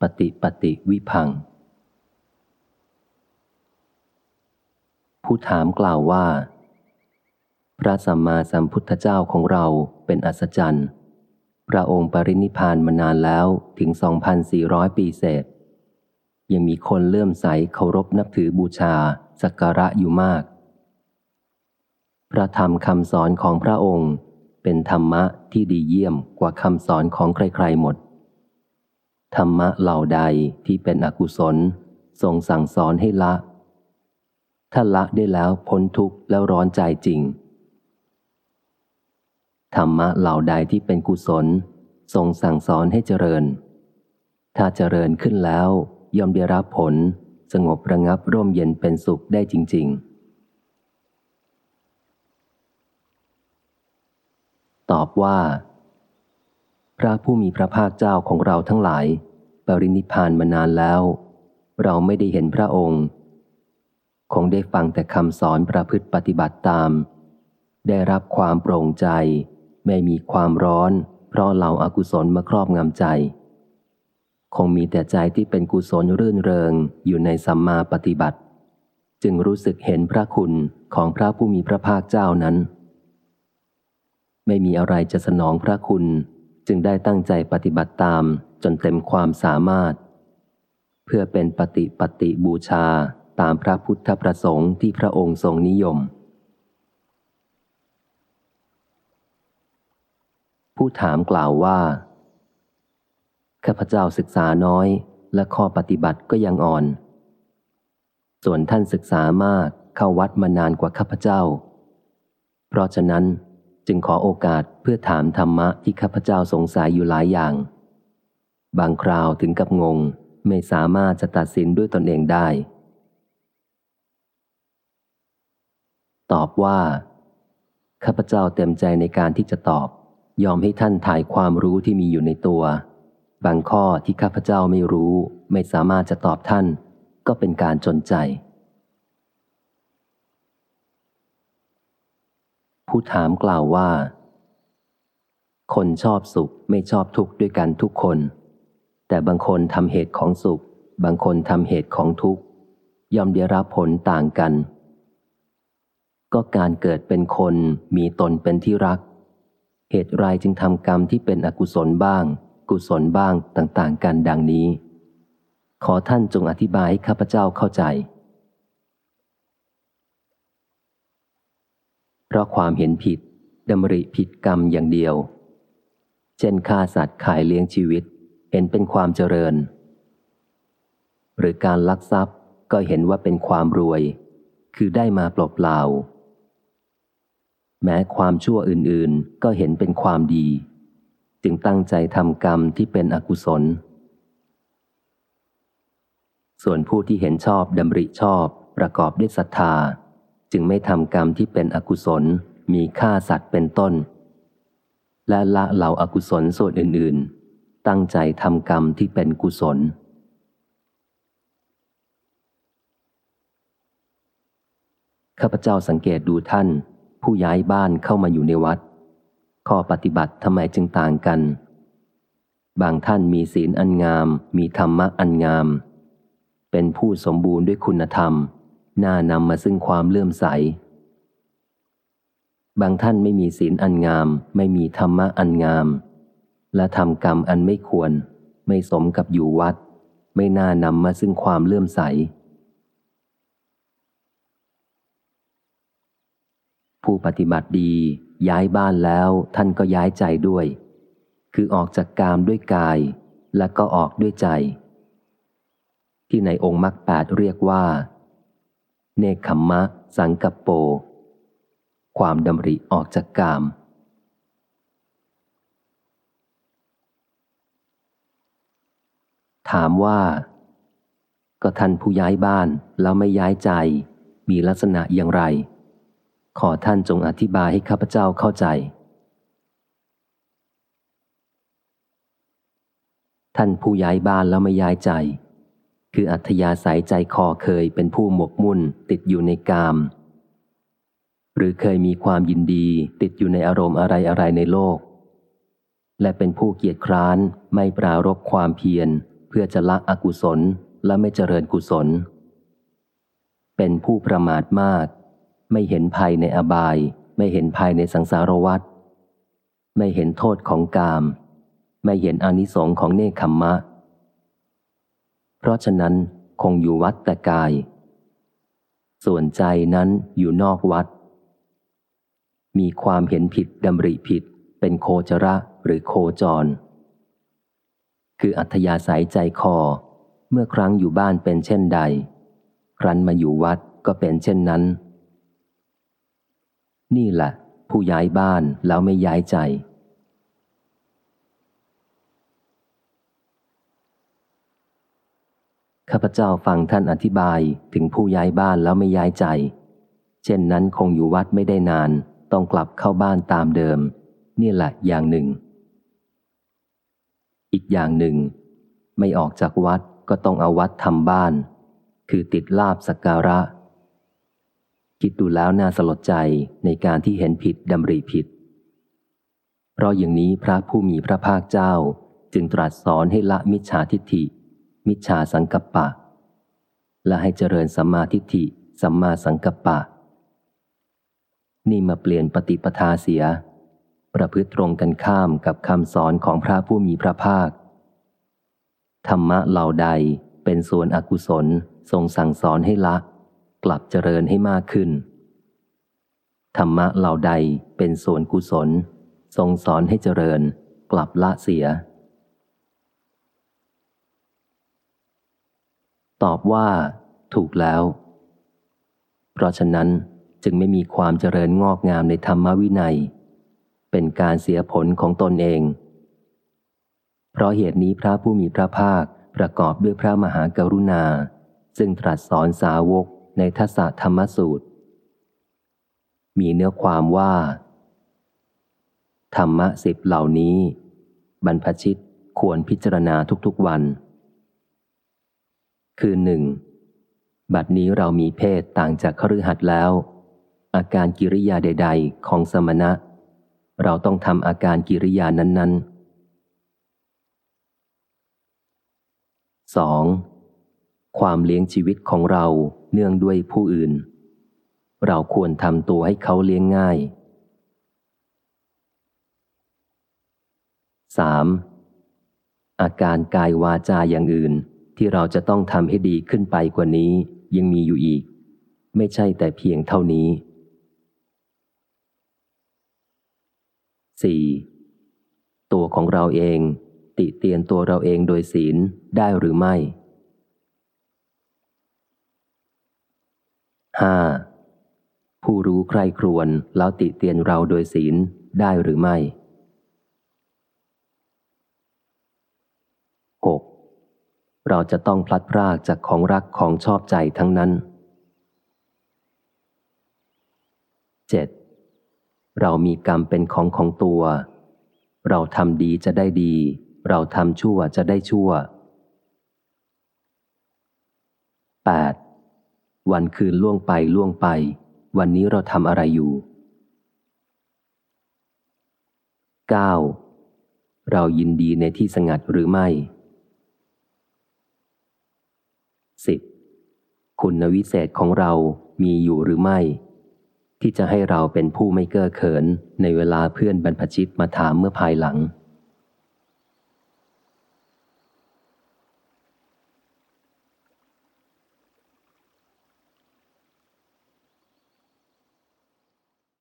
ปฏิปฏิวิพัง ผู้ถามกล่าวว่า พระสัมมาสัมพุทธเจ้าของเราเป็นอัศจรรย์ พระองค์ปรินิพานมานานแล้วถึง 2,400 ปีเศษ ยังมีคนเลื่อมใสเคารพนับถือบูชาสักการะอยู่มาก พระธรรมคำสอนของพระองค์เป็นธรรมะที่ดีเยี่ยมกว่าคำสอนของใครๆหมด ธรรมะเหล่าใดที่เป็นอกุศลทรงสั่งสอนให้ละ ถ้าละได้แล้วพ้นทุกข์แล้วร้อนใจจริง ธรรมะเหล่าใดที่เป็นกุศล ทรงสั่งสอนให้เจริญ ถ้าเจริญขึ้นแล้วย่อมได้รับผลสงบระงับร่มเย็นเป็นสุขได้จริง ๆ ตอบว่า พระผู้มีพระภาคเจ้าของเราทั้งหลาย ปรินิพานมานานแล้ว เราไม่ได้เห็นพระองค์ คงได้ฟังแต่คำสอนประพฤติปฏิบัติตาม ได้รับความโปร่งใจ ไม่มีความร้อน เพราะเหล่าอากุศลมาครอบงำใจ คงมีแต่ใจที่เป็นกุศลรื่นเริงอยู่ในสัมมาปฏิบัติ จึงรู้สึกเห็นพระคุณของพระผู้มีพระภาคเจ้านั้น ไม่มีอะไรจะสนองพระคุณ จึงได้ตั้งใจปฏิบัติตามจนเต็มความสามารถ เพื่อเป็นปฏิปฏิบูชาตามพระพุทธประสงค์ที่พระองค์ทรงนิยม ผู้ถามกล่าวว่าข้าพเจ้าศึกษาน้อยและข้อปฏิบัติก็ยังอ่อน ส่วนท่านศึกษามากเข้าวัดมานานกว่าข้าพเจ้า เพราะฉะนั้น จึงขอโอกาสเพื่อถามธรรมะที่ข้าพเจ้าสงสัยอยู่หลายอย่าง บางคราวถึงกับงง ไม่สามารถจะตัดสินด้วยตนเองได้ ตอบว่า ข้าพเจ้าเต็มใจในการที่จะตอบ ยอมให้ท่านถ่ายความรู้ที่มีอยู่ในตัว บางข้อที่ข้าพเจ้าไม่รู้ ไม่สามารถจะตอบท่าน ก็เป็นการจนใจ ผู้ถามกล่าวว่า คนชอบสุขไม่ชอบทุกข์ด้วยกันทุกคน แต่บางคนทำเหตุของสุข บางคนทำเหตุของทุกข์ย่อมได้รับผลต่างกัน ก็การเกิดเป็นคนมีตนเป็นที่รัก เหตุไรจึงทำกรรมที่เป็นอกุศลบ้าง กุศลบ้างต่างๆ กันดังนี้ ขอท่านจงอธิบายให้ข้าพเจ้าเข้าใจ เพราะความเห็นผิดดำริผิดกรรมอย่างเดียว เช่นฆ่าสัตว์ขายเลี้ยงชีวิต เห็นเป็นความเจริญ หรือการลักทรัพย์ก็เห็นว่าเป็นความรวย คือได้มาเปล่าๆแม้ความชั่วอื่นๆ ก็เห็นเป็นความดี จึงตั้งใจทำกรรมที่เป็นอกุศล ส่วนผู้ที่เห็นชอบดำริชอบประกอบด้วยศรัทธา จึงไม่ทำกรรมที่เป็นอกุศล มีฆ่าสัตว์เป็นต้น และละเหล่าอากุศลส่วนอื่น ๆ ตั้งใจทำกรรมที่เป็นกุศล ข้าพเจ้าสังเกตดูท่าน ผู้ย้ายบ้านเข้ามาอยู่ในวัด ข้อปฏิบัติทำไมจึงต่างกัน บางท่านมีศีลอันงาม มีธรรมะอันงาม เป็นผู้สมบูรณ์ด้วยคุณธรรม น่านำมาซึ่งความเลื่อมใส บางท่านไม่มีศีลอันงาม ไม่มีธรรมะอันงาม และทำกรรมอันไม่ควร ไม่สมกับอยู่วัด ไม่น่านำมาซึ่งความเลื่อมใส ผู้ปฏิบัติดีย้ายบ้านแล้วท่านก็ย้ายใจด้วย คือออกจากกามด้วยกาย และก็ออกด้วยใจ ที่ในองค์มรรคแปดเรียกว่า เนคขมมะ สังกัปโป ความดำริออกจากกาม ถามว่า ก็ท่านผู้ย้ายบ้านแล้วไม่ย้ายใจ มีลักษณะอย่างไร ขอท่านจงอธิบายให้ข้าพเจ้าเข้าใจ ท่านผู้ย้ายบ้านแล้วไม่ย้ายใจ คืออัธยาศัยใจคอเคยเป็นผู้หมกมุ่นติดอยู่ในกาม หรือเคยมีความยินดีติดอยู่ในอารมณ์อะไรอะไรในโลก และเป็นผู้เกียจคร้านไม่ปรารบความเพียร เพื่อจะละอกุศลและไม่เจริญกุศล เป็นผู้ประมาทมาก ไม่เห็นภัยในอบาย ไม่เห็นภัยในสังสารวัฏไม่เห็นโทษของกาม ไม่เห็นอนิสงค์ของเนคขมมะ เพราะฉะนั้นคงอยู่วัดแต่กาย ส่วนใจนั้นอยู่นอกวัด มีความเห็นผิดดำริผิด เป็นโคจระหรือโคจร คืออัธยาศัยใจคอ เมื่อครั้งอยู่บ้านเป็นเช่นใด ครั้นมาอยู่วัดก็เป็นเช่นนั้น นี่แหละ ผู้ย้ายบ้านแล้วไม่ย้ายใจ ข้าพเจ้าฟังท่านอธิบายถึงผู้ย้ายบ้านแล้วไม่ย้ายใจ เช่นนั้นคงอยู่วัดไม่ได้นาน ต้องกลับเข้าบ้านตามเดิม นี่แหละอย่างหนึ่ง อีกอย่างหนึ่ง ไม่ออกจากวัดก็ต้องเอาวัดทำบ้าน คือติดลาบสักการะ คิดดูแล้วน่าสลดใจในการที่เห็นผิดดำริผิด เพราะอย่างนี้พระผู้มีพระภาคเจ้าจึงตรัสสอนให้ละมิจฉาทิฏฐิ มิจฉาสังกัปปะ และให้เจริญสัมมาทิฏฐิสัมมาสังกัปปะ นี่มาเปลี่ยนปฏิปทาเสีย ประพฤติตรงกันข้ามกับคำสอนของพระผู้มีพระภาค ธรรมะเหล่าใดเป็นส่วนอกุศลทรงสั่งสอนให้ละ กลับเจริญให้มากขึ้น ธรรมะเหล่าใดเป็นส่วนกุศล ทรงสอนให้เจริญ กลับละเสีย ตอบว่า ถูกแล้ว เพราะฉะนั้นจึงไม่มีความเจริญงอกงามในธรรมวินัย เป็นการเสียผลของตนเอง เพราะเหตุนี้พระผู้มีพระภาคประกอบด้วยพระมหากรุณา ซึ่งตรัสสอนสาวกในทัศธรรมสูตร มีเนื้อความว่า ธรรมะสิบเหล่านี้ บรรพชิตควรพิจารณาทุกๆวัน คือหนึ่งบัดนี้เรามีเพศต่างจากคฤหัสถ์แล้ว อาการกิริยาใด ๆ ของสมณะ เราต้องทำอาการกิริยานั้นๆ 2. ความเลี้ยงชีวิตของเราเนื่องด้วยผู้อื่น เราควรทำตัวให้เขาเลี้ยงง่าย 3. อาการกายวาจาอย่างอื่น ที่เราจะต้องทำให้ดีขึ้นไปกว่านี้ยังมีอยู่อีก ไม่ใช่แต่เพียงเท่านี้ 4. ตัวของเราเอง ติเตียนตัวเราเองโดยศีลได้หรือไม่ 5. ผู้รู้ใครครวนแล้วติเตียนเราโดยศีลได้หรือไม่ 6. เราจะต้องพลัดพรากจากของรักของชอบใจทั้งนั้น 7. เรามีกรรมเป็นของของตัว เราทำดีจะได้ดี เราทำชั่วจะได้ชั่ว 8. วันคืนล่วงไปล่วงไป วันนี้เราทำอะไรอยู่ 9. เรายินดีในที่สงัดหรือไม่ 10. คุณวิเศษของเรามีอยู่หรือไม่ ที่จะให้เราเป็นผู้ไม่เก้อเขินในเวลาเพื่อนบรรพชิตมาถามเมื่อภายหลัง